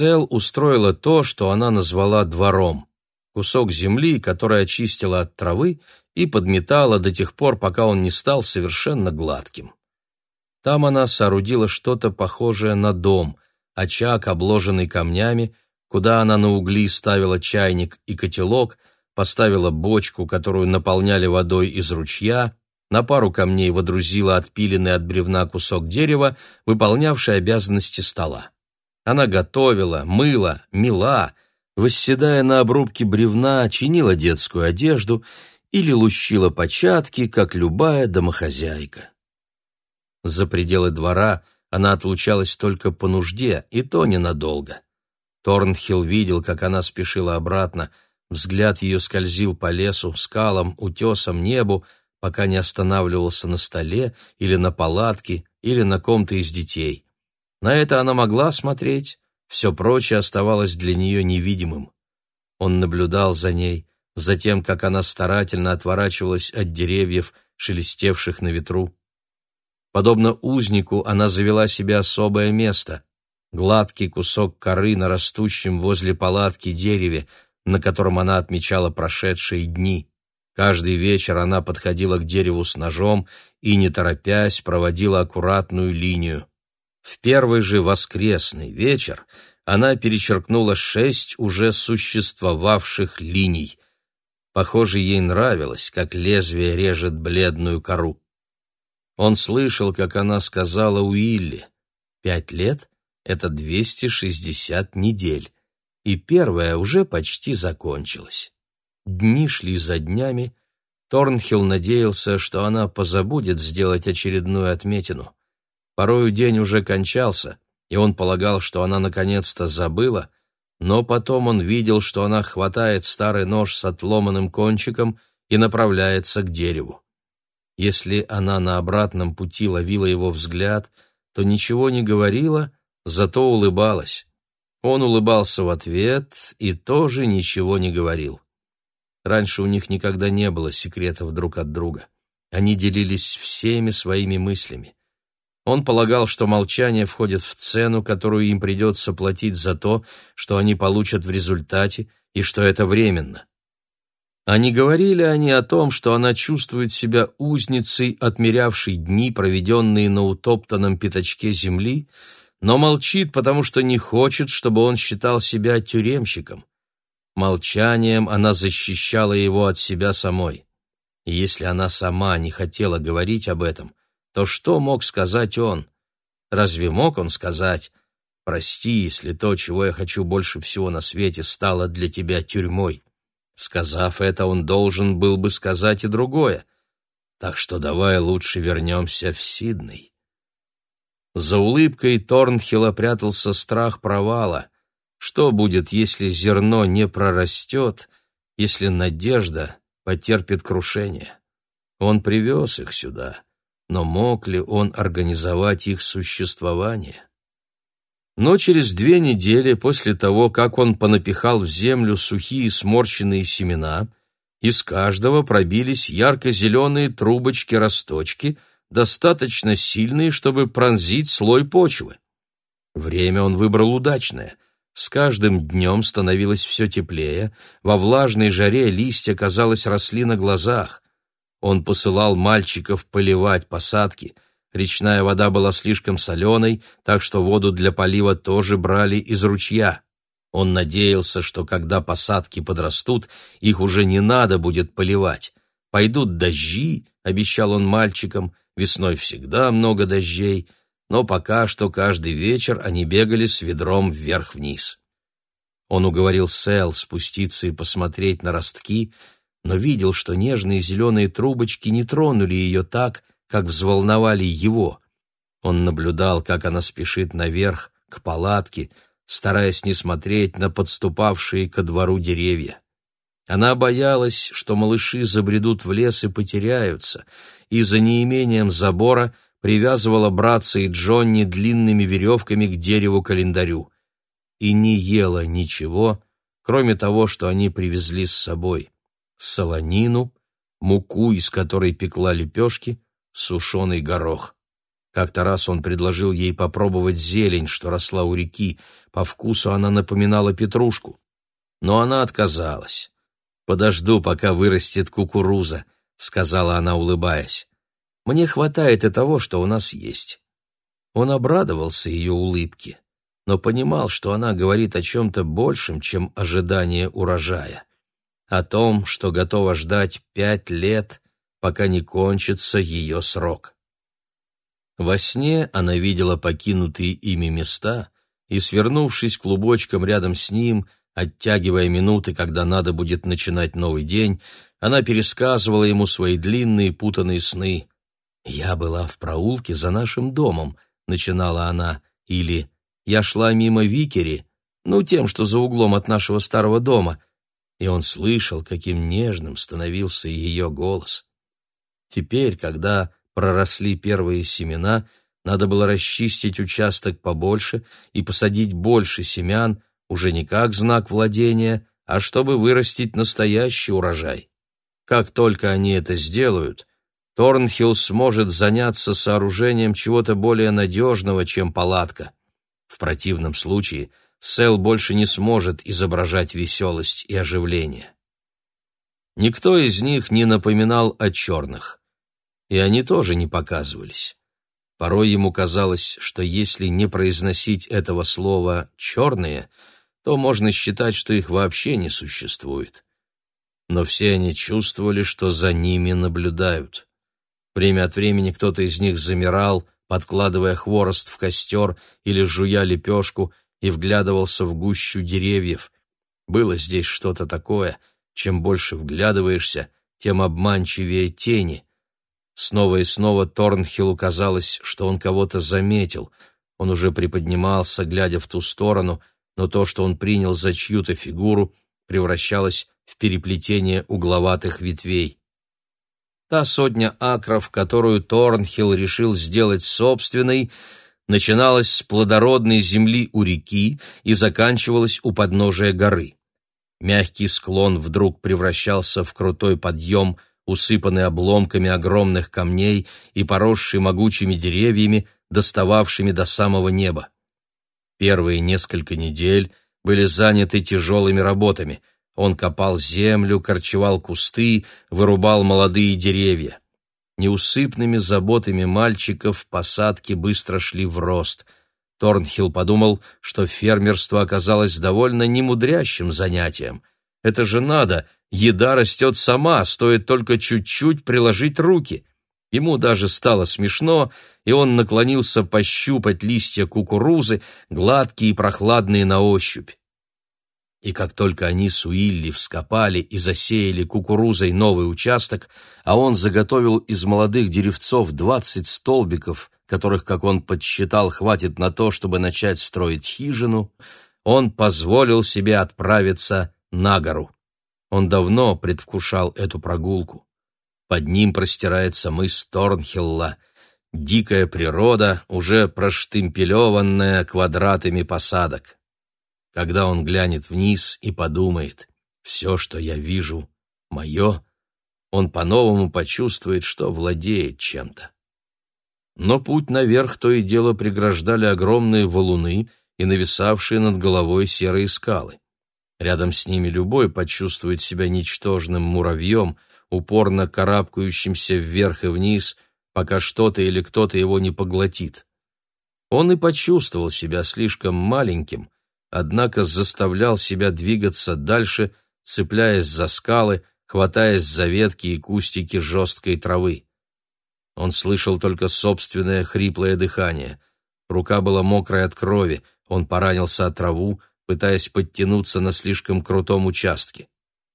Сэл устроила то, что она назвала двором. Кусок земли, который очистила от травы и подметала до тех пор, пока он не стал совершенно гладким. Там она соорудила что-то похожее на дом, очаг, обложенный камнями, куда она на угли ставила чайник и котелок, поставила бочку, которую наполняли водой из ручья, на пару камней водрузила отпиленный от бревна кусок дерева, выполнявший обязанности стола. Она готовила, мыла, мела, восседая на обрубке бревна, чинила детскую одежду или лущила початки, как любая домохозяйка. За пределы двора она отлучалась только по нужде, и то ненадолго. Торнхилл видел, как она спешила обратно, взгляд ее скользил по лесу, скалам, утесам, небу, пока не останавливался на столе или на палатке или на ком-то из детей. На это она могла смотреть, все прочее оставалось для нее невидимым. Он наблюдал за ней, за тем, как она старательно отворачивалась от деревьев, шелестевших на ветру. Подобно узнику, она завела себе особое место — гладкий кусок коры на растущем возле палатки дереве, на котором она отмечала прошедшие дни. Каждый вечер она подходила к дереву с ножом и, не торопясь, проводила аккуратную линию. В первый же воскресный вечер она перечеркнула шесть уже существовавших линий. Похоже, ей нравилось, как лезвие режет бледную кору. Он слышал, как она сказала Уилли, «Пять лет — это 260 недель, и первая уже почти закончилась». Дни шли за днями. Торнхилл надеялся, что она позабудет сделать очередную отметину. Порою день уже кончался, и он полагал, что она наконец-то забыла, но потом он видел, что она хватает старый нож с отломанным кончиком и направляется к дереву. Если она на обратном пути ловила его взгляд, то ничего не говорила, зато улыбалась. Он улыбался в ответ и тоже ничего не говорил. Раньше у них никогда не было секретов друг от друга. Они делились всеми своими мыслями. Он полагал, что молчание входит в цену, которую им придется платить за то, что они получат в результате, и что это временно. Они говорили они о том, что она чувствует себя узницей, отмерявшей дни, проведенные на утоптанном пятачке земли, но молчит, потому что не хочет, чтобы он считал себя тюремщиком. Молчанием она защищала его от себя самой. И если она сама не хотела говорить об этом, то что мог сказать он? Разве мог он сказать «Прости, если то, чего я хочу больше всего на свете, стало для тебя тюрьмой»? Сказав это, он должен был бы сказать и другое. Так что давай лучше вернемся в Сидней. За улыбкой Торнхилла прятался страх провала — что будет, если зерно не прорастет, если надежда потерпит крушение? Он привез их сюда, но мог ли он организовать их существование? Но через две недели после того, как он понапихал в землю сухие сморщенные семена, из каждого пробились ярко-зеленые трубочки-росточки, достаточно сильные, чтобы пронзить слой почвы. Время он выбрал удачное — с каждым днем становилось все теплее, во влажной жаре листья, казалось, росли на глазах. Он посылал мальчиков поливать посадки. Речная вода была слишком соленой, так что воду для полива тоже брали из ручья. Он надеялся, что когда посадки подрастут, их уже не надо будет поливать. Пойдут дожди, обещал он мальчикам, весной всегда много дождей — но пока что каждый вечер они бегали с ведром вверх-вниз. Он уговорил Сэл спуститься и посмотреть на ростки, но видел, что нежные зеленые трубочки не тронули ее так, как взволновали его. Он наблюдал, как она спешит наверх, к палатке, стараясь не смотреть на подступавшие ко двору деревья. Она боялась, что малыши забредут в лес и потеряются, и за неимением забора привязывала братца и Джонни длинными веревками к дереву-календарю и не ела ничего, кроме того, что они привезли с собой — солонину, муку, из которой пекла лепешки, сушеный горох. Как-то раз он предложил ей попробовать зелень, что росла у реки. По вкусу она напоминала петрушку. Но она отказалась. «Подожду, пока вырастет кукуруза», — сказала она, улыбаясь. «Мне хватает и того, что у нас есть». Он обрадовался ее улыбке, но понимал, что она говорит о чем-то большем, чем ожидание урожая. О том, что готова ждать пять лет, пока не кончится ее срок. Во сне она видела покинутые ими места и, свернувшись клубочком рядом с ним, оттягивая минуты, когда надо будет начинать новый день, она пересказывала ему свои длинные путанные сны. «Я была в проулке за нашим домом», — начинала она, или «Я шла мимо Викери, ну, тем, что за углом от нашего старого дома», и он слышал, каким нежным становился ее голос. Теперь, когда проросли первые семена, надо было расчистить участок побольше и посадить больше семян, уже не как знак владения, а чтобы вырастить настоящий урожай. Как только они это сделают, Торнхилл сможет заняться сооружением чего-то более надежного, чем палатка. В противном случае Сэл больше не сможет изображать веселость и оживление. Никто из них не напоминал о черных и они тоже не показывались. Порой ему казалось, что если не произносить этого слова «черные», то можно считать, что их вообще не существует. Но все они чувствовали, что за ними наблюдают. Время от времени кто-то из них замирал, подкладывая хворост в костер или жуя лепешку, и вглядывался в гущу деревьев. Было здесь что-то такое, чем больше вглядываешься, тем обманчивее тени — Снова и снова Торнхиллу казалось, что он кого-то заметил. Он уже приподнимался, глядя в ту сторону, но то, что он принял за чью-то фигуру, превращалось в переплетение угловатых ветвей. Та сотня акров, которую Торнхилл решил сделать собственной, начиналась с плодородной земли у реки и заканчивалась у подножия горы. Мягкий склон вдруг превращался в крутой подъем – усыпанный обломками огромных камней и поросший могучими деревьями, достававшими до самого неба. Первые несколько недель были заняты тяжелыми работами. Он копал землю, корчевал кусты, вырубал молодые деревья. Неусыпными заботами мальчиков посадки быстро шли в рост. Торнхилл подумал, что фермерство оказалось довольно немудрящим занятием. Это же надо Еда растет сама, стоит только чуть-чуть приложить руки. Ему даже стало смешно, и он наклонился пощупать листья кукурузы, гладкие и прохладные на ощупь. И как только они с Уилли вскопали и засеяли кукурузой новый участок, а он заготовил из молодых деревцов двадцать столбиков, которых, как он подсчитал, хватит на то, чтобы начать строить хижину, он позволил себе отправиться на гору. Он давно предвкушал эту прогулку. Под ним простирается мыс Торнхилла, дикая природа, уже проштымпелеванная квадратами посадок. Когда он глянет вниз и подумает «все, что я вижу, мое», он по-новому почувствует, что владеет чем-то. Но путь наверх то и дело преграждали огромные валуны и нависавшие над головой серые скалы. Рядом с ними любой почувствует себя ничтожным муравьем, упорно карабкающимся вверх и вниз, пока что-то или кто-то его не поглотит. Он и почувствовал себя слишком маленьким, однако заставлял себя двигаться дальше, цепляясь за скалы, хватаясь за ветки и кустики жесткой травы. Он слышал только собственное хриплое дыхание. Рука была мокрая от крови, он поранился от траву, пытаясь подтянуться на слишком крутом участке.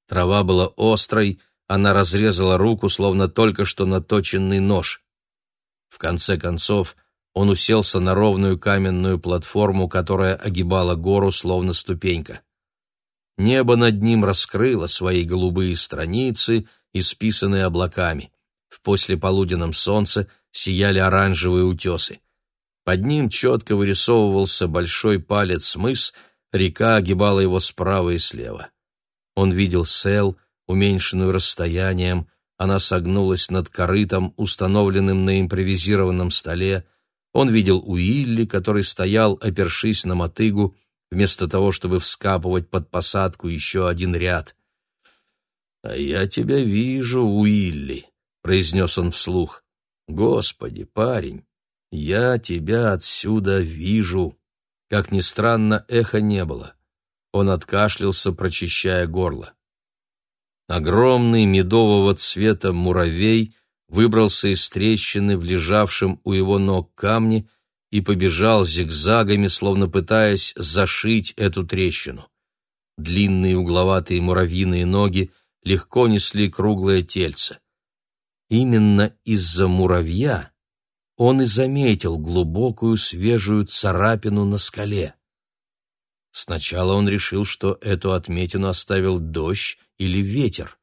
Трава была острой, она разрезала руку, словно только что наточенный нож. В конце концов, он уселся на ровную каменную платформу, которая огибала гору, словно ступенька. Небо над ним раскрыло свои голубые страницы, исписанные облаками. В послеполуденном солнце сияли оранжевые утесы. Под ним четко вырисовывался большой палец мыс — Река огибала его справа и слева. Он видел Сел, уменьшенную расстоянием, она согнулась над корытом, установленным на импровизированном столе, Он видел Уилли, который стоял, опершись на мотыгу, вместо того, чтобы вскапывать под посадку еще один ряд. «А я тебя вижу, Уилли», — произнес он вслух. «Господи, парень, я тебя отсюда вижу». Как ни странно, эха не было. Он откашлялся, прочищая горло. Огромный медового цвета муравей выбрался из трещины в лежавшем у его ног камне и побежал зигзагами, словно пытаясь зашить эту трещину. Длинные угловатые муравьиные ноги легко несли круглое тельце. Именно из-за муравья он и заметил глубокую свежую царапину на скале. Сначала он решил, что эту отметину оставил дождь или ветер,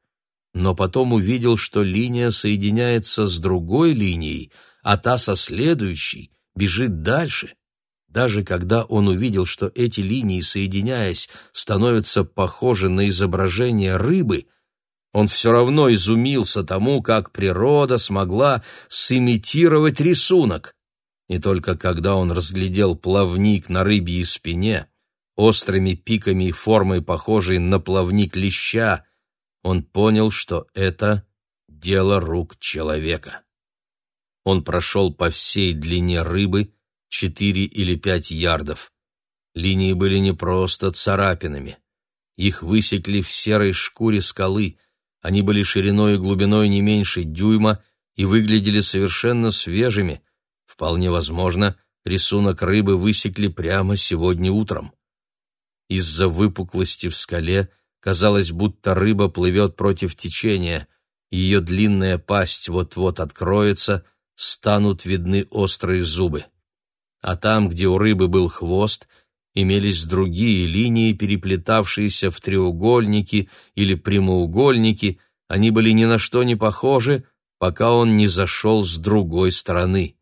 но потом увидел, что линия соединяется с другой линией, а та со следующей бежит дальше. Даже когда он увидел, что эти линии, соединяясь, становятся похожи на изображение рыбы, он все равно изумился тому, как природа смогла сымитировать рисунок. И только когда он разглядел плавник на рыбьей спине, острыми пиками и формой похожей на плавник леща, он понял, что это дело рук человека. Он прошел по всей длине рыбы четыре или пять ярдов. Линии были не просто царапинами. Их высекли в серой шкуре скалы, они были шириной и глубиной не меньше дюйма и выглядели совершенно свежими. Вполне возможно, рисунок рыбы высекли прямо сегодня утром. Из-за выпуклости в скале казалось, будто рыба плывет против течения. Ее длинная пасть вот-вот откроется, станут видны острые зубы. А там, где у рыбы был хвост, имелись другие линии, переплетавшиеся в треугольники или прямоугольники, они были ни на что не похожи, пока он не зашел с другой стороны.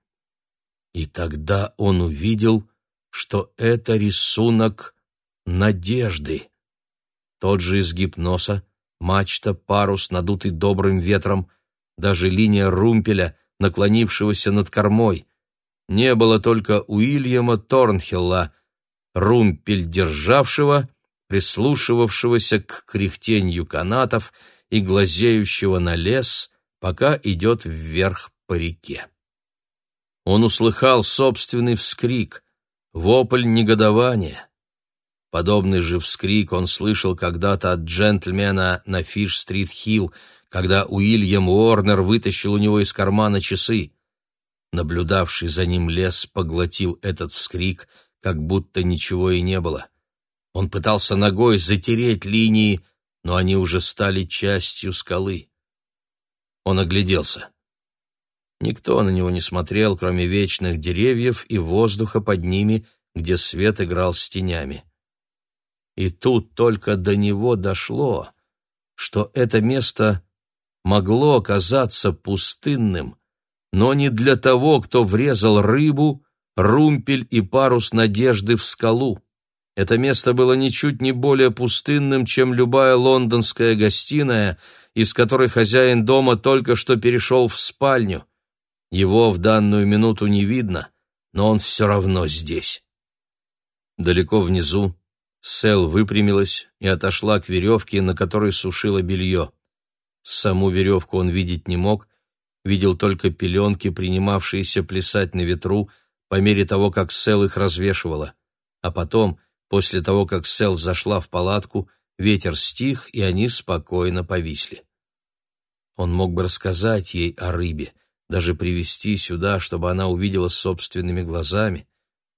И тогда он увидел, что это рисунок надежды. Тот же изгиб носа, мачта, парус, надутый добрым ветром, даже линия румпеля, наклонившегося над кормой. Не было только Уильяма Торнхилла, румпель державшего, прислушивавшегося к кряхтенью канатов и глазеющего на лес, пока идет вверх по реке. Он услыхал собственный вскрик, вопль негодования. Подобный же вскрик он слышал когда-то от джентльмена на Фиш-стрит-хилл, когда Уильям Уорнер вытащил у него из кармана часы. Наблюдавший за ним лес поглотил этот вскрик — как будто ничего и не было. Он пытался ногой затереть линии, но они уже стали частью скалы. Он огляделся. Никто на него не смотрел, кроме вечных деревьев и воздуха под ними, где свет играл с тенями. И тут только до него дошло, что это место могло оказаться пустынным, но не для того, кто врезал рыбу румпель и парус надежды в скалу. Это место было ничуть не более пустынным, чем любая лондонская гостиная, из которой хозяин дома только что перешел в спальню. Его в данную минуту не видно, но он все равно здесь. Далеко внизу Сэл выпрямилась и отошла к веревке, на которой сушила белье. Саму веревку он видеть не мог, видел только пеленки, принимавшиеся плясать на ветру, по мере того, как Сел их развешивала. А потом, после того, как Сел зашла в палатку, ветер стих, и они спокойно повисли. Он мог бы рассказать ей о рыбе, даже привести сюда, чтобы она увидела собственными глазами,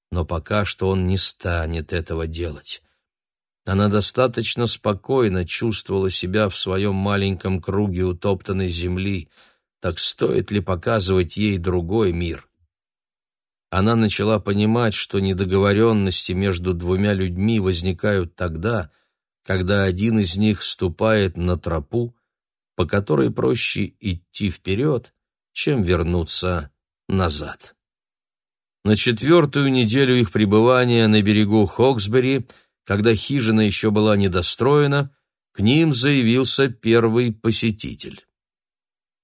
но пока что он не станет этого делать. Она достаточно спокойно чувствовала себя в своем маленьком круге утоптанной земли, так стоит ли показывать ей другой мир? она начала понимать, что недоговоренности между двумя людьми возникают тогда, когда один из них ступает на тропу, по которой проще идти вперед, чем вернуться назад. На четвертую неделю их пребывания на берегу Хоксбери, когда хижина еще была недостроена, к ним заявился первый посетитель.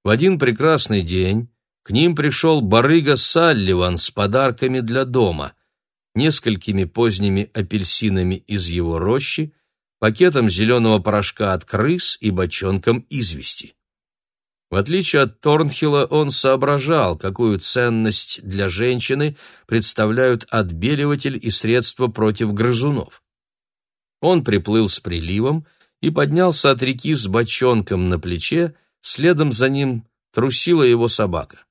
В один прекрасный день К ним пришел барыга Салливан с подарками для дома, несколькими поздними апельсинами из его рощи, пакетом зеленого порошка от крыс и бочонком извести. В отличие от Торнхилла, он соображал, какую ценность для женщины представляют отбеливатель и средства против грызунов. Он приплыл с приливом и поднялся от реки с бочонком на плече, следом за ним трусила его собака.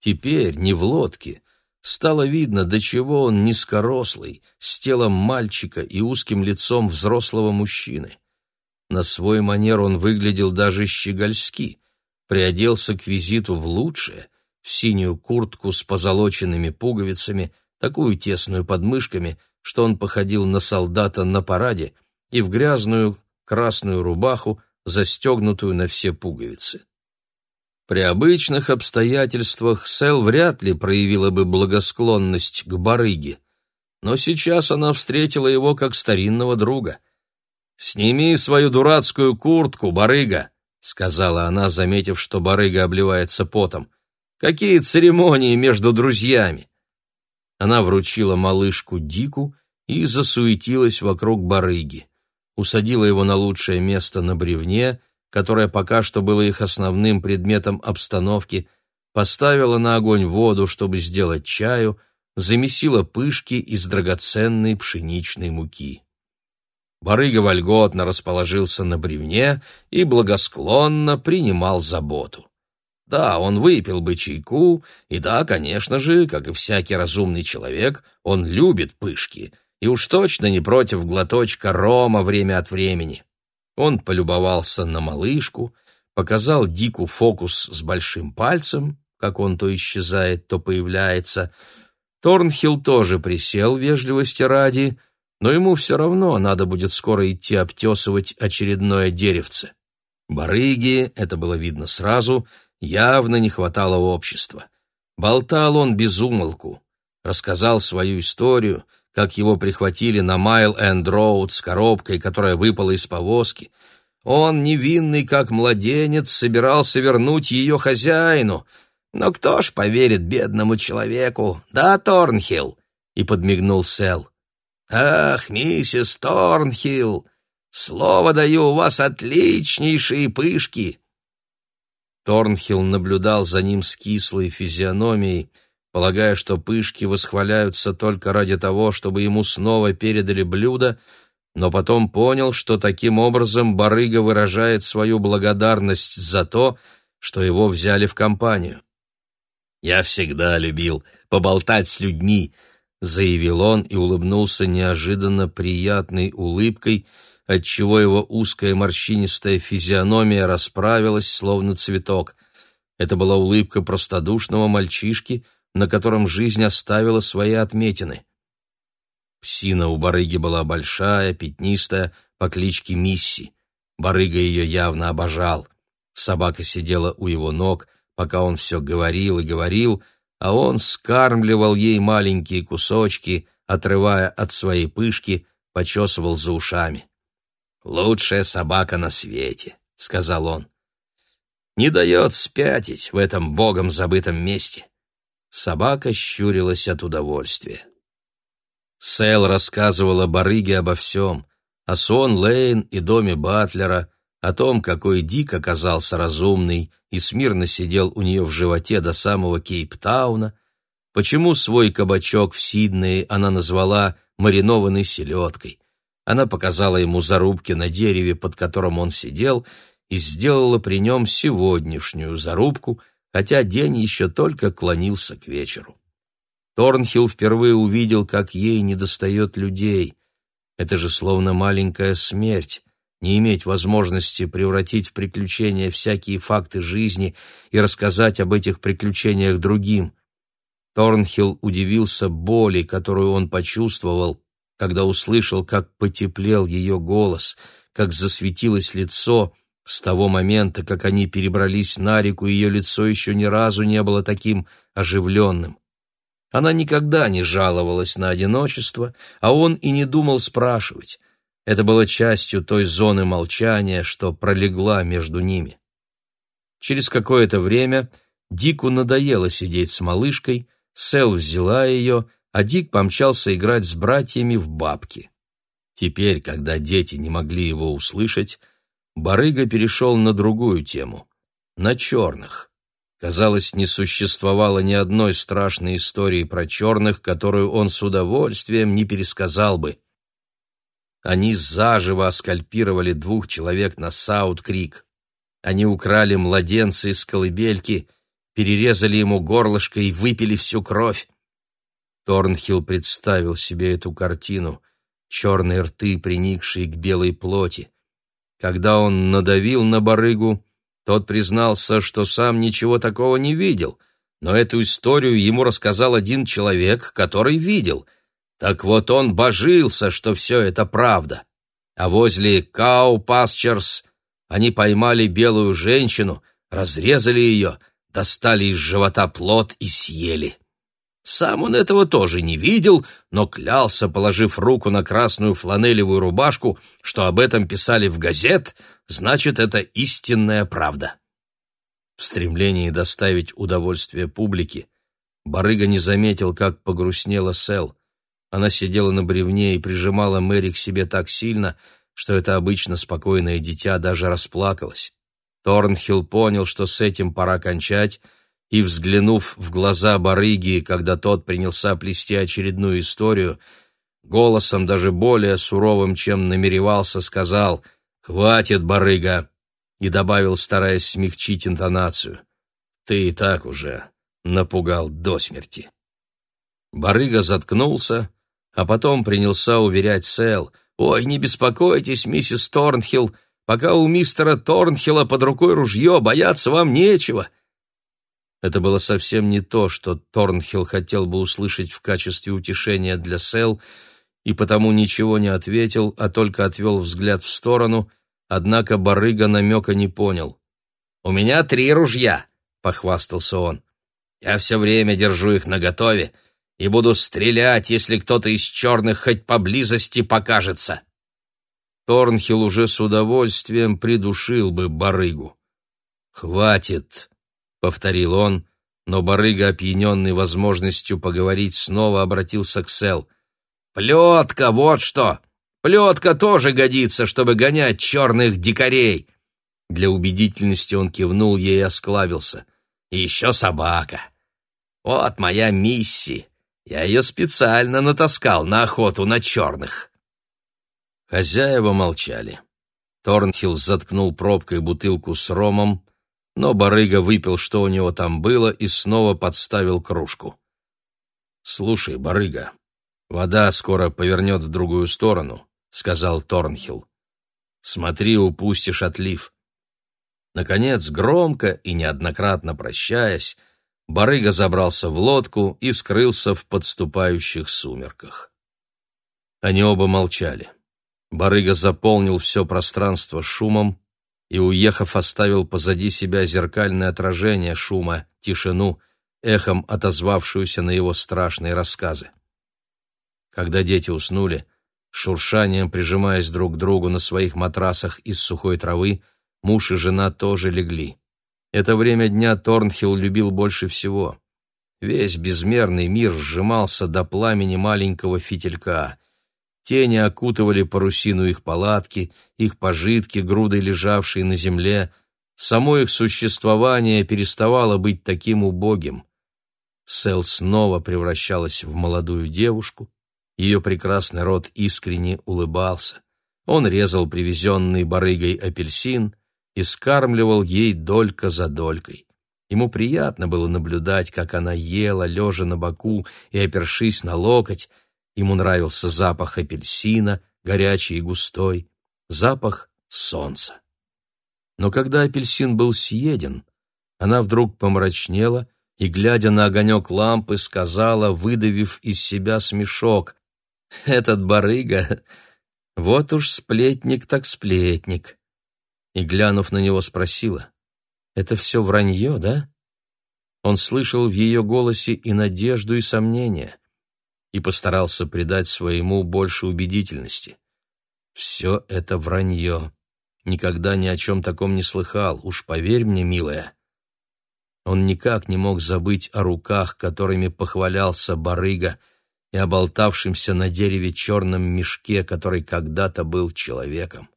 Теперь, не в лодке, стало видно, до чего он низкорослый, с телом мальчика и узким лицом взрослого мужчины. На свой манер он выглядел даже щегольски, приоделся к визиту в лучшее, в синюю куртку с позолоченными пуговицами, такую тесную под мышками, что он походил на солдата на параде, и в грязную красную рубаху, застегнутую на все пуговицы. При обычных обстоятельствах Сэл вряд ли проявила бы благосклонность к барыге, но сейчас она встретила его как старинного друга. «Сними свою дурацкую куртку, барыга!» — сказала она, заметив, что барыга обливается потом. «Какие церемонии между друзьями!» Она вручила малышку Дику и засуетилась вокруг барыги. Усадила его на лучшее место на бревне которое пока что было их основным предметом обстановки, поставила на огонь воду, чтобы сделать чаю, замесила пышки из драгоценной пшеничной муки. Барыга вольготно расположился на бревне и благосклонно принимал заботу. Да, он выпил бы чайку, и да, конечно же, как и всякий разумный человек, он любит пышки, и уж точно не против глоточка рома время от времени. Он полюбовался на малышку, показал Дику фокус с большим пальцем, как он то исчезает, то появляется. Торнхилл тоже присел вежливости ради, но ему все равно надо будет скоро идти обтесывать очередное деревце. Барыги, это было видно сразу, явно не хватало общества. Болтал он без умолку, рассказал свою историю — как его прихватили на Майл-Энд-Роуд с коробкой, которая выпала из повозки. Он, невинный как младенец, собирался вернуть ее хозяину. Но кто ж поверит бедному человеку, да, Торнхилл? И подмигнул Сэл. «Ах, миссис Торнхилл, слово даю, у вас отличнейшие пышки!» Торнхилл наблюдал за ним с кислой физиономией, полагая, что пышки восхваляются только ради того, чтобы ему снова передали блюдо, но потом понял, что таким образом барыга выражает свою благодарность за то, что его взяли в компанию. «Я всегда любил поболтать с людьми», — заявил он и улыбнулся неожиданно приятной улыбкой, отчего его узкая морщинистая физиономия расправилась, словно цветок. Это была улыбка простодушного мальчишки — на котором жизнь оставила свои отметины. Псина у барыги была большая, пятнистая, по кличке Мисси. Барыга ее явно обожал. Собака сидела у его ног, пока он все говорил и говорил, а он скармливал ей маленькие кусочки, отрывая от своей пышки, почесывал за ушами. «Лучшая собака на свете», — сказал он. «Не дает спятить в этом богом забытом месте. Собака щурилась от удовольствия. Сэл рассказывала барыге обо всем, о Сон Лейн и доме Батлера, о том, какой Дик оказался разумный и смирно сидел у нее в животе до самого Кейптауна, почему свой кабачок в Сиднее она назвала маринованной селедкой. Она показала ему зарубки на дереве, под которым он сидел, и сделала при нем сегодняшнюю зарубку, хотя день еще только клонился к вечеру. Торнхилл впервые увидел, как ей недостает людей. Это же словно маленькая смерть, не иметь возможности превратить в приключения всякие факты жизни и рассказать об этих приключениях другим. Торнхилл удивился боли, которую он почувствовал, когда услышал, как потеплел ее голос, как засветилось лицо, с того момента, как они перебрались на реку, ее лицо еще ни разу не было таким оживленным. Она никогда не жаловалась на одиночество, а он и не думал спрашивать. Это было частью той зоны молчания, что пролегла между ними. Через какое-то время Дику надоело сидеть с малышкой, Сэл взяла ее, а Дик помчался играть с братьями в бабки. Теперь, когда дети не могли его услышать, барыга перешел на другую тему — на черных. Казалось, не существовало ни одной страшной истории про черных, которую он с удовольствием не пересказал бы. Они заживо оскальпировали двух человек на Саут-Крик. Они украли младенца из колыбельки, перерезали ему горлышко и выпили всю кровь. Торнхилл представил себе эту картину, черные рты, приникшие к белой плоти. Когда он надавил на барыгу, тот признался, что сам ничего такого не видел, но эту историю ему рассказал один человек, который видел. Так вот он божился, что все это правда. А возле Кау Пасчерс они поймали белую женщину, разрезали ее, достали из живота плод и съели. Сам он этого тоже не видел, но клялся, положив руку на красную фланелевую рубашку, что об этом писали в газет, значит, это истинная правда. В стремлении доставить удовольствие публике барыга не заметил, как погрустнела Сэл. Она сидела на бревне и прижимала Мэри к себе так сильно, что это обычно спокойное дитя даже расплакалось. Торнхилл понял, что с этим пора кончать, и, взглянув в глаза барыги, когда тот принялся плести очередную историю, голосом даже более суровым, чем намеревался, сказал «Хватит, барыга!» и добавил, стараясь смягчить интонацию. «Ты и так уже напугал до смерти». Барыга заткнулся, а потом принялся уверять Сэл, «Ой, не беспокойтесь, миссис Торнхилл, пока у мистера Торнхилла под рукой ружье, бояться вам нечего». Это было совсем не то, что Торнхилл хотел бы услышать в качестве утешения для Сэл, и потому ничего не ответил, а только отвел взгляд в сторону, однако барыга намека не понял. «У меня три ружья», — похвастался он. «Я все время держу их наготове и буду стрелять, если кто-то из черных хоть поблизости покажется». Торнхилл уже с удовольствием придушил бы барыгу. «Хватит», — повторил он, но барыга, опьяненный возможностью поговорить, снова обратился к Сел. «Плетка, вот что! Плетка тоже годится, чтобы гонять черных дикарей!» Для убедительности он кивнул ей и осклавился. «И еще собака! Вот моя миссия! Я ее специально натаскал на охоту на черных!» Хозяева молчали. Торнхилл заткнул пробкой бутылку с ромом, но барыга выпил, что у него там было, и снова подставил кружку. «Слушай, барыга, вода скоро повернет в другую сторону», — сказал Торнхилл. «Смотри, упустишь отлив». Наконец, громко и неоднократно прощаясь, барыга забрался в лодку и скрылся в подступающих сумерках. Они оба молчали. Барыга заполнил все пространство шумом, и, уехав, оставил позади себя зеркальное отражение шума, тишину, эхом отозвавшуюся на его страшные рассказы. Когда дети уснули, шуршанием прижимаясь друг к другу на своих матрасах из сухой травы, муж и жена тоже легли. Это время дня Торнхилл любил больше всего. Весь безмерный мир сжимался до пламени маленького фитилька — Тени окутывали парусину их палатки, их пожитки, грудой лежавшие на земле. Само их существование переставало быть таким убогим. Сэл снова превращалась в молодую девушку. Ее прекрасный рот искренне улыбался. Он резал привезенный барыгой апельсин и скармливал ей долька за долькой. Ему приятно было наблюдать, как она ела, лежа на боку и опершись на локоть, Ему нравился запах апельсина, горячий и густой, запах солнца. Но когда апельсин был съеден, она вдруг помрачнела и, глядя на огонек лампы, сказала, выдавив из себя смешок, «Этот барыга, вот уж сплетник так сплетник». И, глянув на него, спросила, «Это все вранье, да?» Он слышал в ее голосе и надежду, и сомнение и постарался придать своему больше убедительности. «Все это вранье. Никогда ни о чем таком не слыхал, уж поверь мне, милая». Он никак не мог забыть о руках, которыми похвалялся барыга, и о болтавшемся на дереве черном мешке, который когда-то был человеком.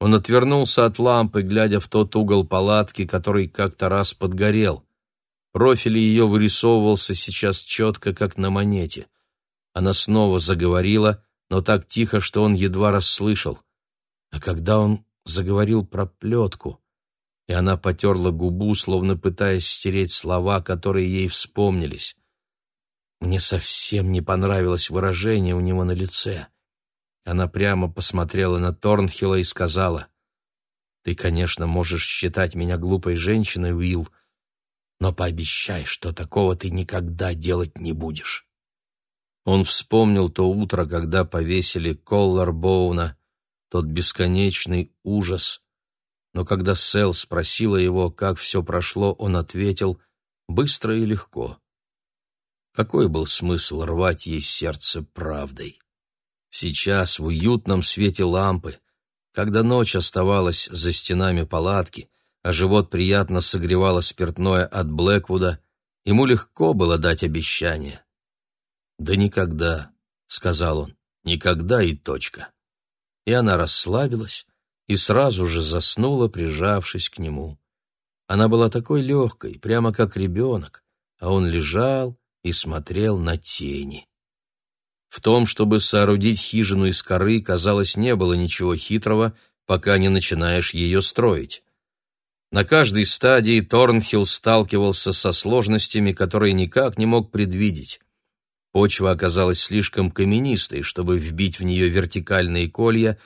Он отвернулся от лампы, глядя в тот угол палатки, который как-то раз подгорел. Профиль ее вырисовывался сейчас четко, как на монете. Она снова заговорила, но так тихо, что он едва расслышал. А когда он заговорил про плетку, и она потерла губу, словно пытаясь стереть слова, которые ей вспомнились. Мне совсем не понравилось выражение у него на лице. Она прямо посмотрела на Торнхилла и сказала, «Ты, конечно, можешь считать меня глупой женщиной, Уилл, но пообещай, что такого ты никогда делать не будешь». Он вспомнил то утро, когда повесили Колларбоуна, тот бесконечный ужас. Но когда Сэл спросила его, как все прошло, он ответил быстро и легко. Какой был смысл рвать ей сердце правдой? Сейчас, в уютном свете лампы, когда ночь оставалась за стенами палатки, а живот приятно согревало спиртное от Блэквуда, ему легко было дать обещание. «Да никогда», — сказал он, — «никогда и точка». И она расслабилась и сразу же заснула, прижавшись к нему. Она была такой легкой, прямо как ребенок, а он лежал и смотрел на тени. В том, чтобы соорудить хижину из коры, казалось, не было ничего хитрого, пока не начинаешь ее строить. На каждой стадии Торнхилл сталкивался со сложностями, которые никак не мог предвидеть. Почва оказалась слишком каменистой, чтобы вбить в нее вертикальные колья,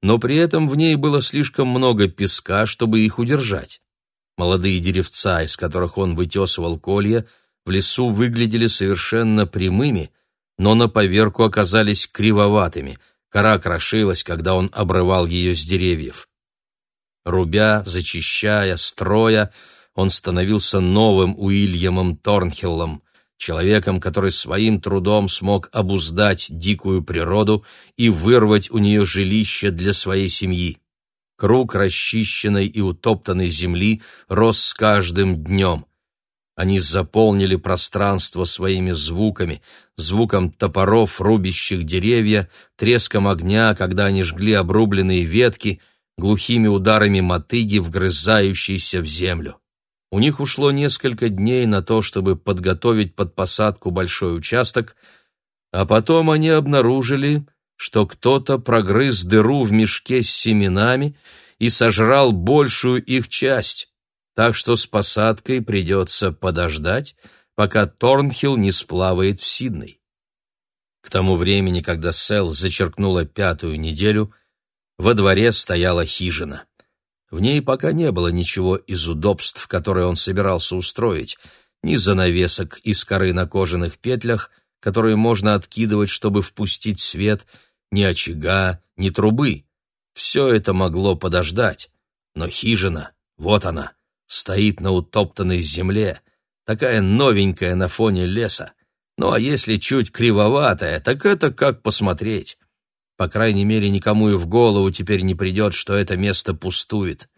но при этом в ней было слишком много песка, чтобы их удержать. Молодые деревца, из которых он вытесывал колья, в лесу выглядели совершенно прямыми — но на поверку оказались кривоватыми. Кора крошилась, когда он обрывал ее с деревьев. Рубя, зачищая, строя, он становился новым Уильямом Торнхиллом, человеком, который своим трудом смог обуздать дикую природу и вырвать у нее жилище для своей семьи. Круг расчищенной и утоптанной земли рос с каждым днем. Они заполнили пространство своими звуками, звуком топоров, рубящих деревья, треском огня, когда они жгли обрубленные ветки, глухими ударами мотыги, вгрызающейся в землю. У них ушло несколько дней на то, чтобы подготовить под посадку большой участок, а потом они обнаружили, что кто-то прогрыз дыру в мешке с семенами и сожрал большую их часть так что с посадкой придется подождать, пока Торнхилл не сплавает в Сидней. К тому времени, когда Сэл зачеркнула пятую неделю, во дворе стояла хижина. В ней пока не было ничего из удобств, которые он собирался устроить, ни занавесок из коры на кожаных петлях, которые можно откидывать, чтобы впустить свет, ни очага, ни трубы. Все это могло подождать, но хижина, вот она — стоит на утоптанной земле, такая новенькая на фоне леса. Ну а если чуть кривоватая, так это как посмотреть. По крайней мере, никому и в голову теперь не придет, что это место пустует.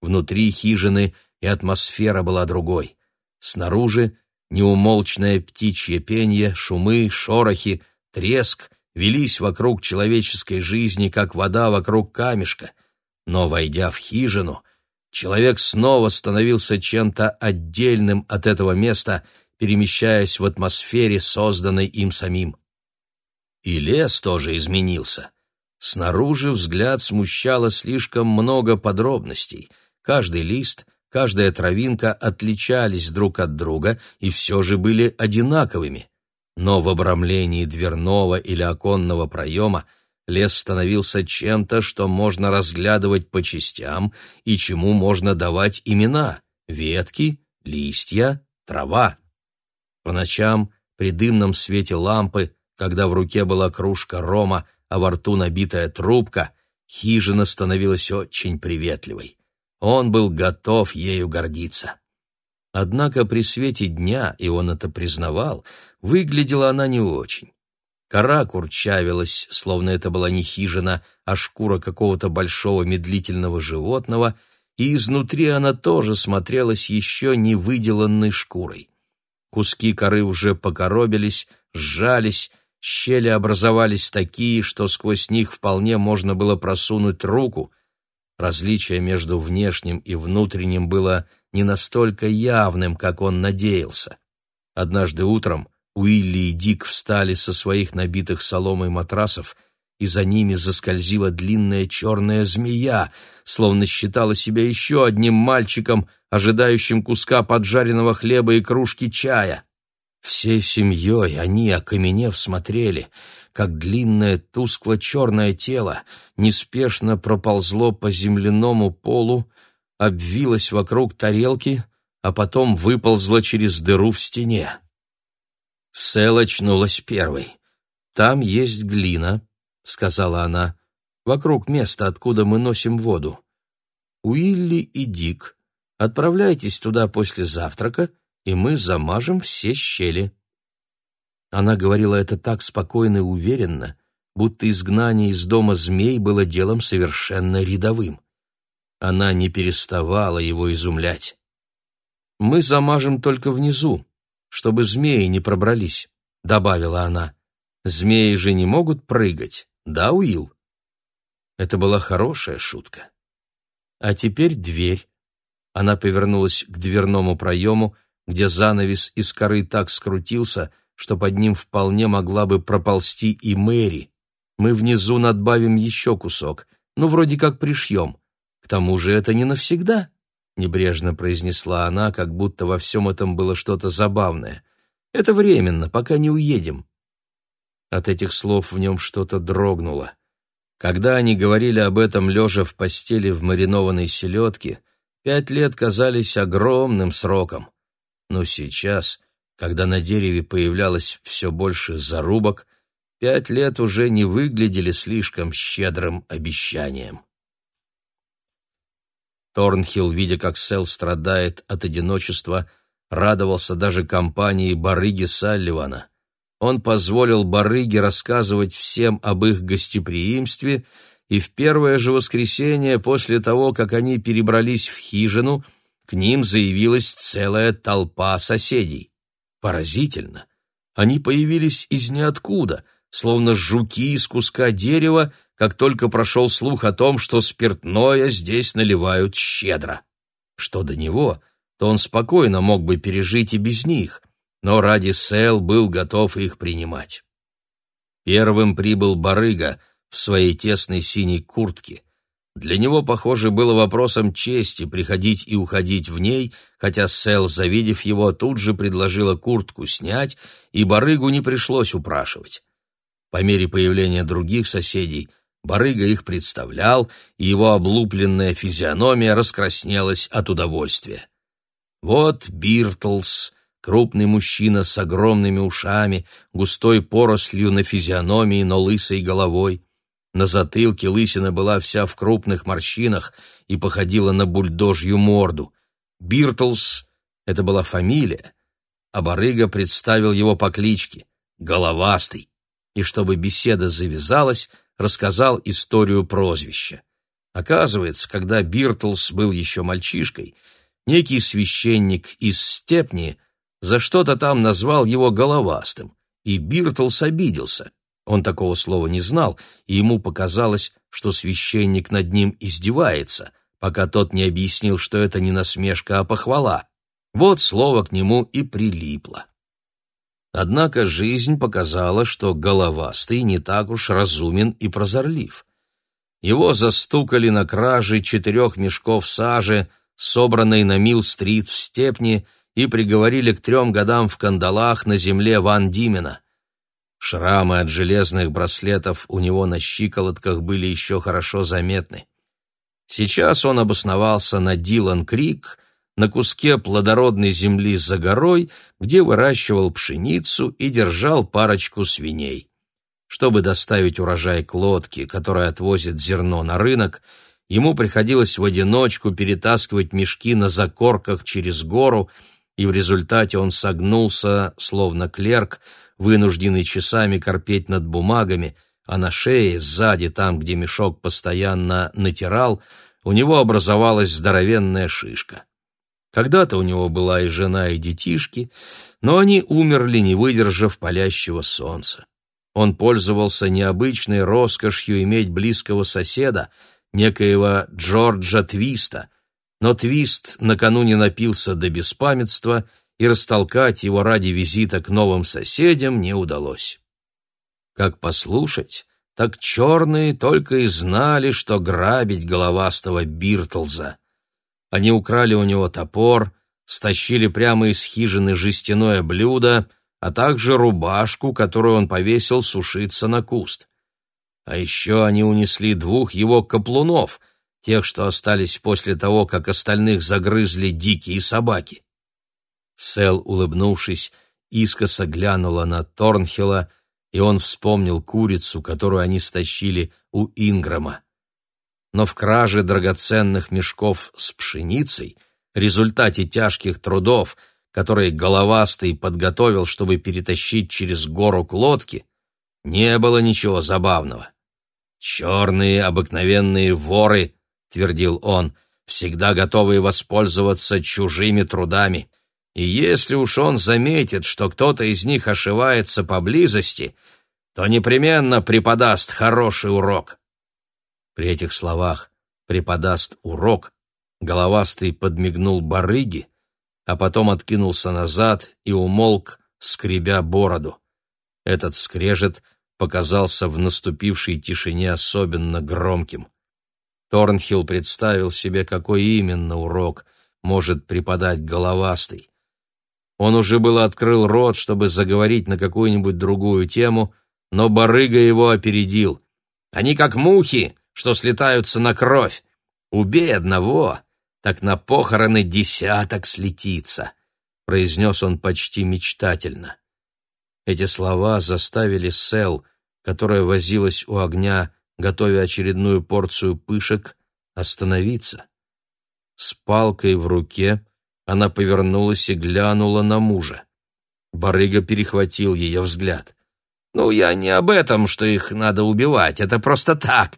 Внутри хижины и атмосфера была другой. Снаружи неумолчное птичье пение, шумы, шорохи, треск велись вокруг человеческой жизни, как вода вокруг камешка. Но, войдя в хижину, человек снова становился чем-то отдельным от этого места, перемещаясь в атмосфере, созданной им самим. И лес тоже изменился. Снаружи взгляд смущало слишком много подробностей. Каждый лист, каждая травинка отличались друг от друга и все же были одинаковыми. Но в обрамлении дверного или оконного проема лес становился чем-то, что можно разглядывать по частям и чему можно давать имена — ветки, листья, трава. По ночам, при дымном свете лампы, когда в руке была кружка рома, а во рту набитая трубка, хижина становилась очень приветливой. Он был готов ею гордиться. Однако при свете дня, и он это признавал, выглядела она не очень. Кора курчавилась, словно это была не хижина, а шкура какого-то большого медлительного животного, и изнутри она тоже смотрелась еще не выделанной шкурой. Куски коры уже покоробились, сжались, щели образовались такие, что сквозь них вполне можно было просунуть руку. Различие между внешним и внутренним было не настолько явным, как он надеялся. Однажды утром Уилли и Дик встали со своих набитых соломой матрасов, и за ними заскользила длинная черная змея, словно считала себя еще одним мальчиком, ожидающим куска поджаренного хлеба и кружки чая. Всей семьей они, окаменев, смотрели, как длинное тускло-черное тело неспешно проползло по земляному полу, обвилось вокруг тарелки, а потом выползло через дыру в стене. Сэл очнулась первой. «Там есть глина», — сказала она, — «вокруг места, откуда мы носим воду. Уилли и Дик, отправляйтесь туда после завтрака, и мы замажем все щели». Она говорила это так спокойно и уверенно, будто изгнание из дома змей было делом совершенно рядовым. Она не переставала его изумлять. «Мы замажем только внизу, чтобы змеи не пробрались», — добавила она. «Змеи же не могут прыгать, да, Уилл?» Это была хорошая шутка. «А теперь дверь». Она повернулась к дверному проему, где занавес из коры так скрутился, что под ним вполне могла бы проползти и Мэри. Мы внизу надбавим еще кусок, ну, вроде как пришьем. К тому же это не навсегда небрежно произнесла она, как будто во всем этом было что-то забавное. Это временно, пока не уедем. От этих слов в нем что-то дрогнуло. Когда они говорили об этом лежа в постели в маринованной селедке, пять лет казались огромным сроком. Но сейчас, когда на дереве появлялось все больше зарубок, пять лет уже не выглядели слишком щедрым обещанием. Торнхилл, видя, как Сэл страдает от одиночества, радовался даже компании барыги Салливана. Он позволил барыге рассказывать всем об их гостеприимстве, и в первое же воскресенье после того, как они перебрались в хижину, к ним заявилась целая толпа соседей. Поразительно! Они появились из ниоткуда, словно жуки из куска дерева, как только прошел слух о том, что спиртное здесь наливают щедро. Что до него, то он спокойно мог бы пережить и без них, но ради Сэл был готов их принимать. Первым прибыл барыга в своей тесной синей куртке. Для него, похоже, было вопросом чести приходить и уходить в ней, хотя Сэл, завидев его, тут же предложила куртку снять, и барыгу не пришлось упрашивать. По мере появления других соседей – Барыга их представлял, и его облупленная физиономия раскраснелась от удовольствия. Вот Биртлс, крупный мужчина с огромными ушами, густой порослью на физиономии, но лысой головой. На затылке лысина была вся в крупных морщинах и походила на бульдожью морду. Биртлс — это была фамилия, а барыга представил его по кличке — Головастый. И чтобы беседа завязалась, рассказал историю прозвища. Оказывается, когда Биртлс был еще мальчишкой, некий священник из Степни за что-то там назвал его головастым, и Биртлс обиделся. Он такого слова не знал, и ему показалось, что священник над ним издевается, пока тот не объяснил, что это не насмешка, а похвала. Вот слово к нему и прилипло. Однако жизнь показала, что головастый не так уж разумен и прозорлив. Его застукали на краже четырех мешков сажи, собранной на Милл-стрит в Степне, и приговорили к трем годам в кандалах на земле Ван Димена. Шрамы от железных браслетов у него на щиколотках были еще хорошо заметны. Сейчас он обосновался на Дилан-Крик — на куске плодородной земли за горой, где выращивал пшеницу и держал парочку свиней. Чтобы доставить урожай к лодке, которая отвозит зерно на рынок, ему приходилось в одиночку перетаскивать мешки на закорках через гору, и в результате он согнулся, словно клерк, вынужденный часами корпеть над бумагами, а на шее, сзади, там, где мешок постоянно натирал, у него образовалась здоровенная шишка. Когда-то у него была и жена, и детишки, но они умерли, не выдержав палящего солнца. Он пользовался необычной роскошью иметь близкого соседа, некоего Джорджа Твиста, но Твист накануне напился до беспамятства, и растолкать его ради визита к новым соседям не удалось. Как послушать, так черные только и знали, что грабить головастого Биртлза. Они украли у него топор, стащили прямо из хижины жестяное блюдо, а также рубашку, которую он повесил сушиться на куст. А еще они унесли двух его каплунов, тех, что остались после того, как остальных загрызли дикие собаки. Сэл, улыбнувшись, искоса глянула на Торнхилла, и он вспомнил курицу, которую они стащили у Инграма но в краже драгоценных мешков с пшеницей, результате тяжких трудов, которые головастый подготовил, чтобы перетащить через гору к лодке, не было ничего забавного. «Черные обыкновенные воры», — твердил он, — «всегда готовые воспользоваться чужими трудами, и если уж он заметит, что кто-то из них ошивается поблизости, то непременно преподаст хороший урок». При этих словах преподаст урок, головастый подмигнул барыги, а потом откинулся назад и умолк, скребя бороду. Этот скрежет показался в наступившей тишине особенно громким. Торнхилл представил себе, какой именно урок может преподать головастый. Он уже было открыл рот, чтобы заговорить на какую-нибудь другую тему, но барыга его опередил. «Они как мухи, что слетаются на кровь. Убей одного, так на похороны десяток слетится», — произнес он почти мечтательно. Эти слова заставили Сел, которая возилась у огня, готовя очередную порцию пышек, остановиться. С палкой в руке она повернулась и глянула на мужа. Барыга перехватил ее взгляд. «Ну, я не об этом, что их надо убивать, это просто так.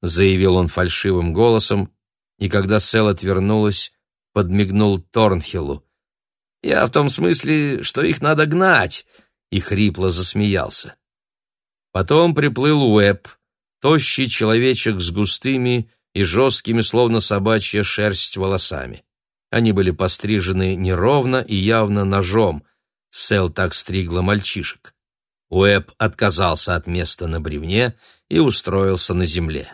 — заявил он фальшивым голосом, и когда Сел отвернулась, подмигнул Торнхиллу. «Я в том смысле, что их надо гнать», — и хрипло засмеялся. Потом приплыл Уэб, тощий человечек с густыми и жесткими, словно собачья шерсть, волосами. Они были пострижены неровно и явно ножом. Сел так стригла мальчишек. Уэб отказался от места на бревне и устроился на земле.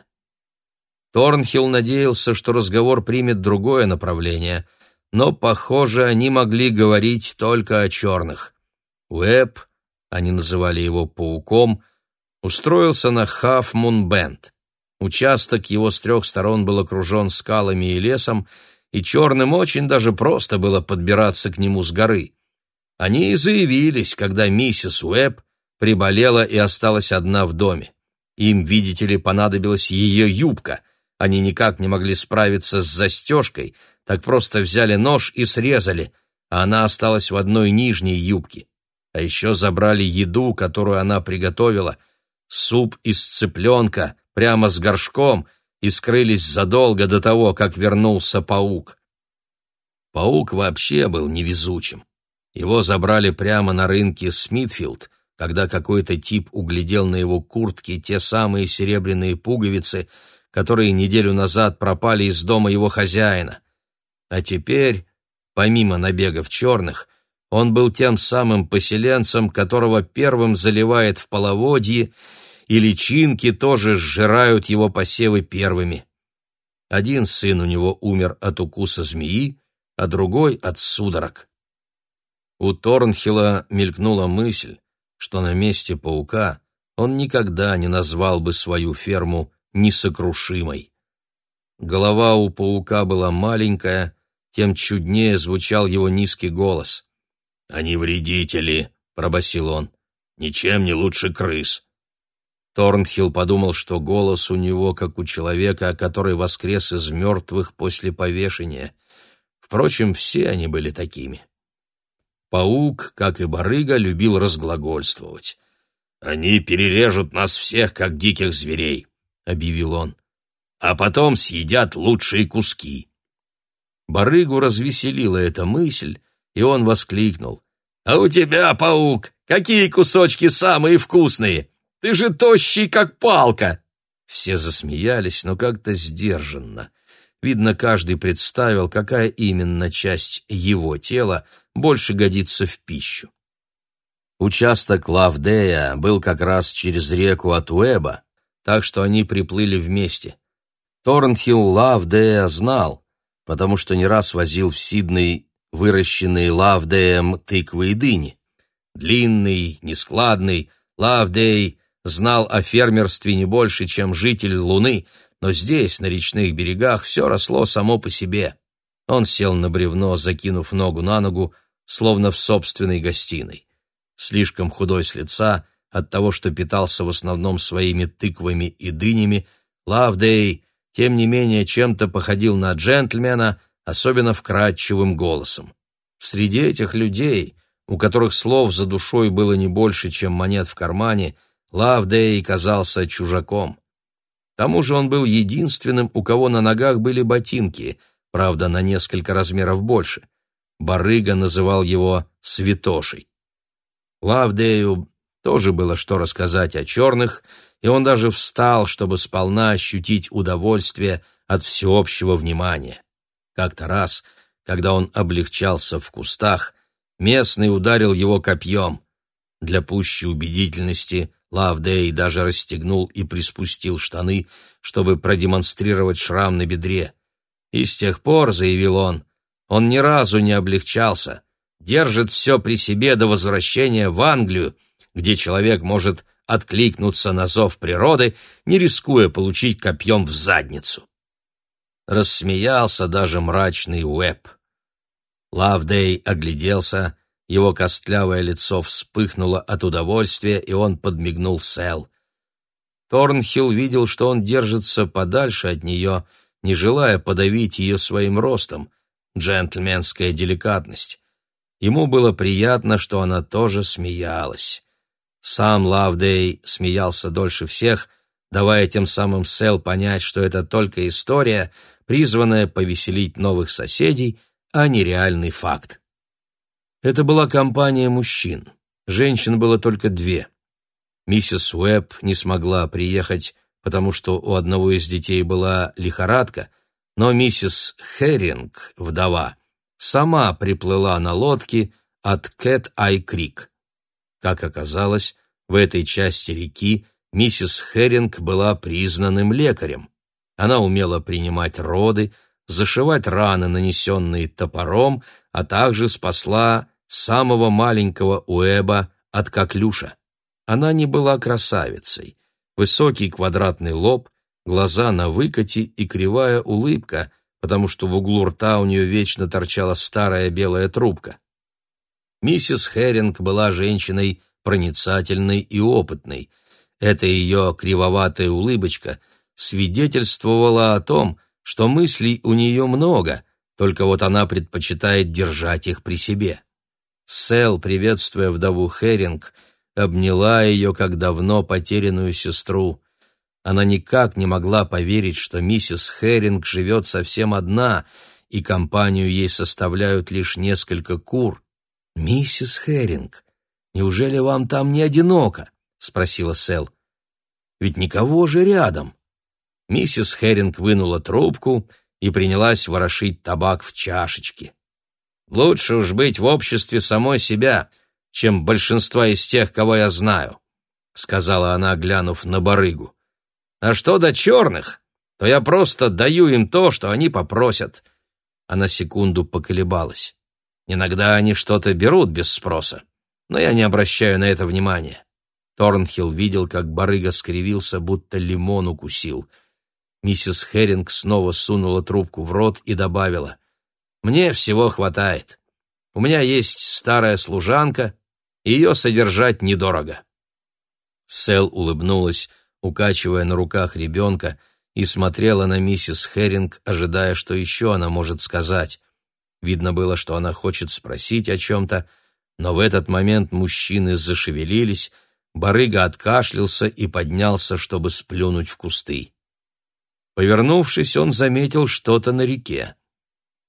Торнхилл надеялся, что разговор примет другое направление, но, похоже, они могли говорить только о черных. Уэб, они называли его «пауком», устроился на Хаф-Мун-Бенд. Участок его с трех сторон был окружен скалами и лесом, и черным очень даже просто было подбираться к нему с горы. Они и заявились, когда миссис Уэб приболела и осталась одна в доме. Им, видите ли, понадобилась ее юбка — они никак не могли справиться с застежкой, так просто взяли нож и срезали, а она осталась в одной нижней юбке. А еще забрали еду, которую она приготовила, суп из цыпленка, прямо с горшком, и скрылись задолго до того, как вернулся паук. Паук вообще был невезучим. Его забрали прямо на рынке Смитфилд, когда какой-то тип углядел на его куртке те самые серебряные пуговицы, которые неделю назад пропали из дома его хозяина. А теперь, помимо набегов черных, он был тем самым поселенцем, которого первым заливает в половодье, и личинки тоже сжирают его посевы первыми. Один сын у него умер от укуса змеи, а другой — от судорог. У Торнхилла мелькнула мысль, что на месте паука он никогда не назвал бы свою ферму несокрушимой. Голова у паука была маленькая, тем чуднее звучал его низкий голос. «Они вредители», — пробасил он, — «ничем не лучше крыс». Торнхилл подумал, что голос у него, как у человека, который воскрес из мертвых после повешения. Впрочем, все они были такими. Паук, как и барыга, любил разглагольствовать. «Они перережут нас всех, как диких зверей объявил он. а потом съедят лучшие куски. Барыгу развеселила эта мысль, и он воскликнул. «А у тебя, паук, какие кусочки самые вкусные? Ты же тощий, как палка!» Все засмеялись, но как-то сдержанно. Видно, каждый представил, какая именно часть его тела больше годится в пищу. Участок Лавдея был как раз через реку от Уэба, так что они приплыли вместе. Торнхилл Лавдея знал, потому что не раз возил в Сидней выращенные Лавдеем тыквы и дыни. Длинный, нескладный, Лавдей знал о фермерстве не больше, чем житель Луны, но здесь, на речных берегах, все росло само по себе. Он сел на бревно, закинув ногу на ногу, словно в собственной гостиной. Слишком худой с лица, от того, что питался в основном своими тыквами и дынями, Лавдей тем не менее чем-то походил на джентльмена, особенно вкрадчивым голосом. Среди этих людей, у которых слов за душой было не больше, чем монет в кармане, Лавдей казался чужаком. К тому же он был единственным, у кого на ногах были ботинки, правда, на несколько размеров больше. Барыга называл его «святошей». Лавдею тоже было что рассказать о черных — и он даже встал, чтобы сполна ощутить удовольствие от всеобщего внимания. Как-то раз, когда он облегчался в кустах, местный ударил его копьем. Для пущей убедительности Лавдей даже расстегнул и приспустил штаны, чтобы продемонстрировать шрам на бедре. И с тех пор, заявил он, он ни разу не облегчался, держит все при себе до возвращения в Англию, где человек может откликнуться на зов природы, не рискуя получить копьем в задницу. Рассмеялся даже мрачный Уэб. Лавдей огляделся, его костлявое лицо вспыхнуло от удовольствия, и он подмигнул Сэл. Торнхилл видел, что он держится подальше от нее, не желая подавить ее своим ростом. Джентльменская деликатность. Ему было приятно, что она тоже смеялась. Сам Лавдей смеялся дольше всех, давая тем самым Сэл понять, что это только история, призванная повеселить новых соседей, а не реальный факт. Это была компания мужчин. Женщин было только две. Миссис Уэбб не смогла приехать, потому что у одного из детей была лихорадка, но миссис Херинг, вдова, сама приплыла на лодке от Кэт-Ай-Крик. Как оказалось, в этой части реки миссис Херинг была признанным лекарем. Она умела принимать роды, зашивать раны, нанесенные топором, а также спасла самого маленького Уэба от коклюша. Она не была красавицей. Высокий квадратный лоб, глаза на выкате и кривая улыбка, потому что в углу рта у нее вечно торчала старая белая трубка. Миссис Херинг была женщиной проницательной и опытной. Эта ее кривоватая улыбочка свидетельствовала о том, что мыслей у нее много, только вот она предпочитает держать их при себе. Сэл, приветствуя вдову Херинг, обняла ее как давно потерянную сестру. Она никак не могла поверить, что миссис Херинг живет совсем одна, и компанию ей составляют лишь несколько кур, «Миссис Херинг, неужели вам там не одиноко?» — спросила Сэл. «Ведь никого же рядом». Миссис Херинг вынула трубку и принялась ворошить табак в чашечке. «Лучше уж быть в обществе самой себя, чем большинства из тех, кого я знаю», — сказала она, глянув на барыгу. «А что до черных, то я просто даю им то, что они попросят». Она секунду поколебалась. Иногда они что-то берут без спроса, но я не обращаю на это внимания. Торнхилл видел, как барыга скривился, будто лимон укусил. Миссис Херинг снова сунула трубку в рот и добавила, «Мне всего хватает. У меня есть старая служанка, ее содержать недорого». Сэл улыбнулась, укачивая на руках ребенка, и смотрела на миссис Херинг, ожидая, что еще она может сказать. Видно было, что она хочет спросить о чем-то, но в этот момент мужчины зашевелились, барыга откашлялся и поднялся, чтобы сплюнуть в кусты. Повернувшись, он заметил что-то на реке.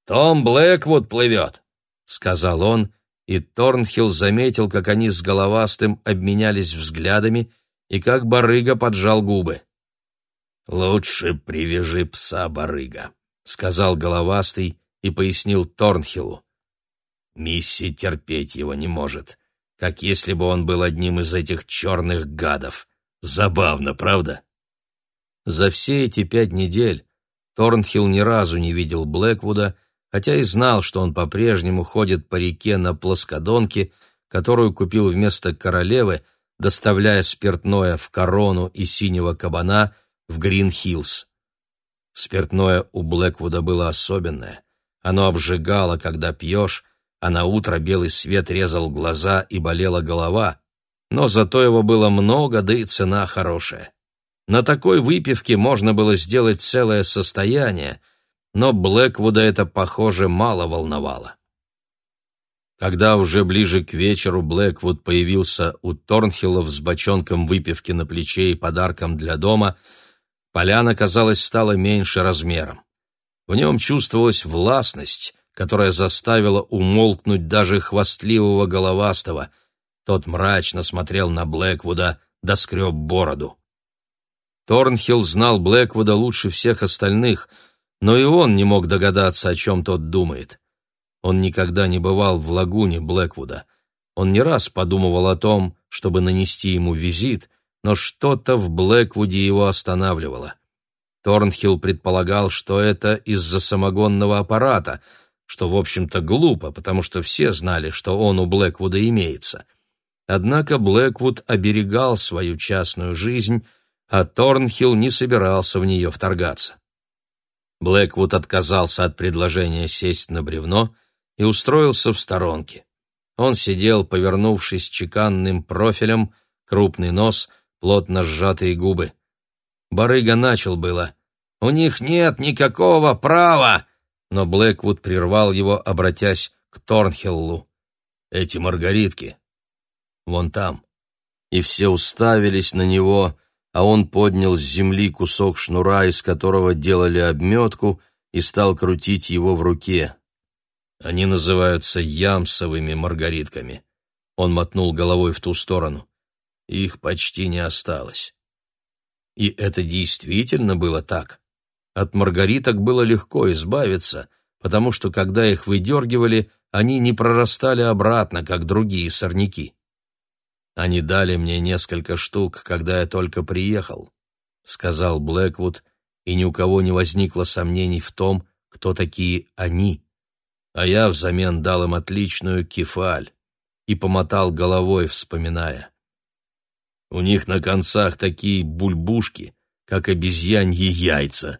«Том Блэквуд плывет», — сказал он, и Торнхилл заметил, как они с головастым обменялись взглядами и как барыга поджал губы. «Лучше привяжи пса, барыга», — сказал головастый и пояснил Торнхиллу. «Мисси терпеть его не может, как если бы он был одним из этих черных гадов. Забавно, правда?» За все эти пять недель Торнхилл ни разу не видел Блэквуда, хотя и знал, что он по-прежнему ходит по реке на плоскодонке, которую купил вместо королевы, доставляя спиртное в корону и синего кабана в Грин-Хиллз. Спиртное у Блэквуда было особенное. Оно обжигало, когда пьешь, а на утро белый свет резал глаза и болела голова, но зато его было много, да и цена хорошая. На такой выпивке можно было сделать целое состояние, но Блэквуда это, похоже, мало волновало. Когда уже ближе к вечеру Блэквуд появился у Торнхиллов с бочонком выпивки на плече и подарком для дома, поляна, казалось, стала меньше размером. В нем чувствовалась властность, которая заставила умолкнуть даже хвастливого головастого. Тот мрачно смотрел на Блэквуда, доскреб бороду. Торнхилл знал Блэквуда лучше всех остальных, но и он не мог догадаться, о чем тот думает. Он никогда не бывал в лагуне Блэквуда. Он не раз подумывал о том, чтобы нанести ему визит, но что-то в Блэквуде его останавливало. Торнхилл предполагал, что это из-за самогонного аппарата, что, в общем-то, глупо, потому что все знали, что он у Блэквуда имеется. Однако Блэквуд оберегал свою частную жизнь, а Торнхилл не собирался в нее вторгаться. Блэквуд отказался от предложения сесть на бревно и устроился в сторонке. Он сидел, повернувшись чеканным профилем, крупный нос, плотно сжатые губы. Барыга начал было. «У них нет никакого права!» Но Блэквуд прервал его, обратясь к Торнхиллу. «Эти маргаритки. Вон там». И все уставились на него, а он поднял с земли кусок шнура, из которого делали обметку, и стал крутить его в руке. Они называются ямсовыми маргаритками. Он мотнул головой в ту сторону. Их почти не осталось. И это действительно было так. От маргариток было легко избавиться, потому что, когда их выдергивали, они не прорастали обратно, как другие сорняки. Они дали мне несколько штук, когда я только приехал, сказал Блэквуд, и ни у кого не возникло сомнений в том, кто такие они. А я взамен дал им отличную кефаль и помотал головой, вспоминая. У них на концах такие бульбушки, как обезьяньи яйца.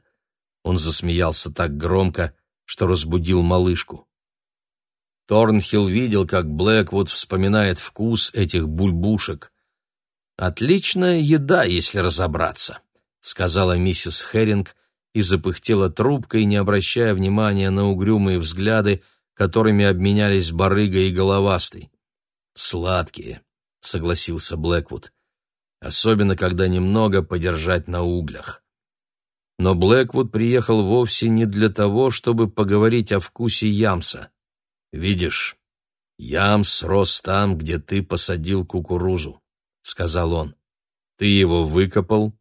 Он засмеялся так громко, что разбудил малышку. Торнхилл видел, как Блэквуд вспоминает вкус этих бульбушек. «Отличная еда, если разобраться», — сказала миссис Херинг и запыхтела трубкой, не обращая внимания на угрюмые взгляды, которыми обменялись барыга и головастый. «Сладкие», — согласился Блэквуд, — «особенно, когда немного подержать на углях». Но Блэквуд приехал вовсе не для того, чтобы поговорить о вкусе ямса. «Видишь, ямс рос там, где ты посадил кукурузу», — сказал он. «Ты его выкопал,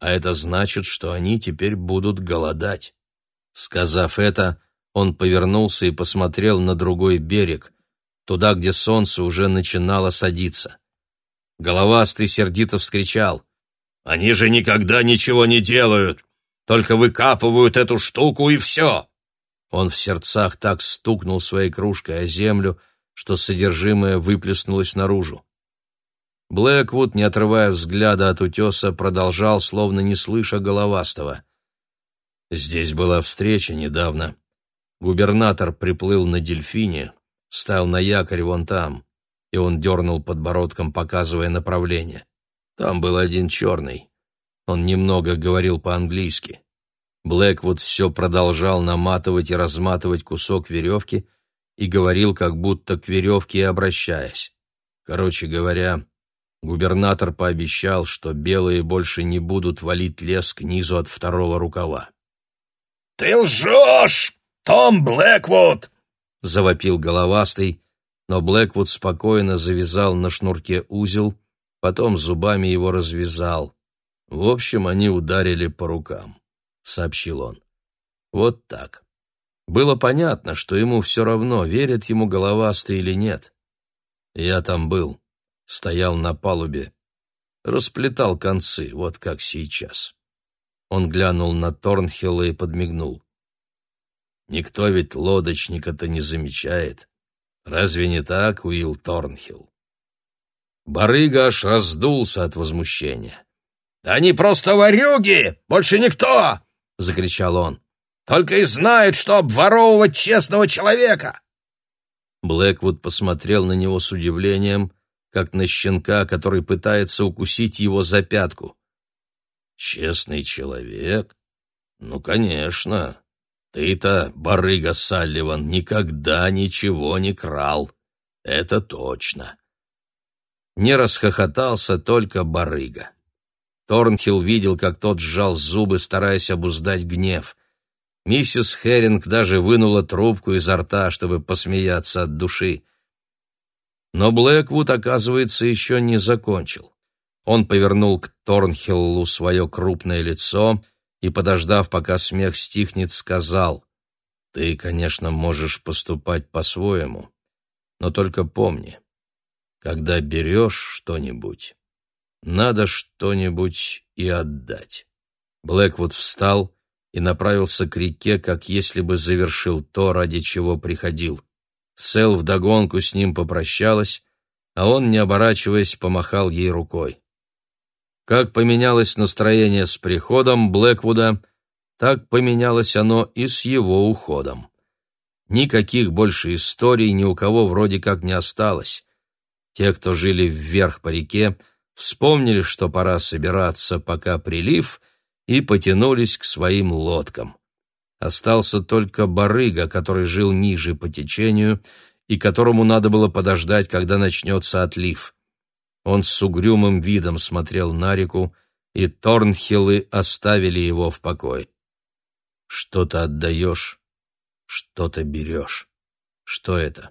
а это значит, что они теперь будут голодать». Сказав это, он повернулся и посмотрел на другой берег, туда, где солнце уже начинало садиться. Головастый сердито вскричал. «Они же никогда ничего не делают, только выкапывают эту штуку и все!» Он в сердцах так стукнул своей кружкой о землю, что содержимое выплеснулось наружу. Блэквуд, не отрывая взгляда от утеса, продолжал, словно не слыша головастого. Здесь была встреча недавно. Губернатор приплыл на дельфине, стал на якорь вон там, и он дернул подбородком, показывая направление. Там был один черный. Он немного говорил по-английски. Блэквуд все продолжал наматывать и разматывать кусок веревки и говорил, как будто к веревке и обращаясь. Короче говоря, Губернатор пообещал, что белые больше не будут валить лес к низу от второго рукава. «Ты лжешь, Том Блэквуд!» — завопил головастый, но Блэквуд спокойно завязал на шнурке узел, потом зубами его развязал. В общем, они ударили по рукам, — сообщил он. Вот так. Было понятно, что ему все равно, верит ему головастый или нет. Я там был стоял на палубе, расплетал концы, вот как сейчас. Он глянул на Торнхилла и подмигнул. Никто ведь лодочника-то не замечает. Разве не так, Уилл Торнхилл? Барыга аж раздулся от возмущения. «Да они просто ворюги! Больше никто!» — закричал он. «Только и знают, что обворовывать честного человека!» Блэквуд посмотрел на него с удивлением, как на щенка, который пытается укусить его за пятку. «Честный человек? Ну, конечно. Ты-то, барыга Салливан, никогда ничего не крал. Это точно». Не расхохотался только барыга. Торнхилл видел, как тот сжал зубы, стараясь обуздать гнев. Миссис Херинг даже вынула трубку изо рта, чтобы посмеяться от души. Но Блэквуд, оказывается, еще не закончил. Он повернул к Торнхиллу свое крупное лицо и, подождав, пока смех стихнет, сказал, «Ты, конечно, можешь поступать по-своему, но только помни, когда берешь что-нибудь, надо что-нибудь и отдать». Блэквуд встал и направился к реке, как если бы завершил то, ради чего приходил. Сэл вдогонку с ним попрощалась, а он, не оборачиваясь, помахал ей рукой. Как поменялось настроение с приходом Блэквуда, так поменялось оно и с его уходом. Никаких больше историй ни у кого вроде как не осталось. Те, кто жили вверх по реке, вспомнили, что пора собираться, пока прилив, и потянулись к своим лодкам. Остался только барыга, который жил ниже по течению и которому надо было подождать, когда начнется отлив. Он с угрюмым видом смотрел на реку, и Торнхиллы оставили его в покое. Что-то отдаешь, что-то берешь. Что это?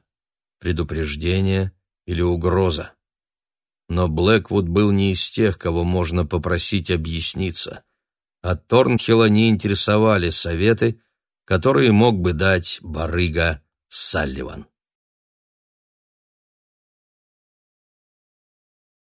Предупреждение или угроза? Но Блэквуд был не из тех, кого можно попросить объясниться. От Торнхилла не интересовали советы, которые мог бы дать барыга Салливан.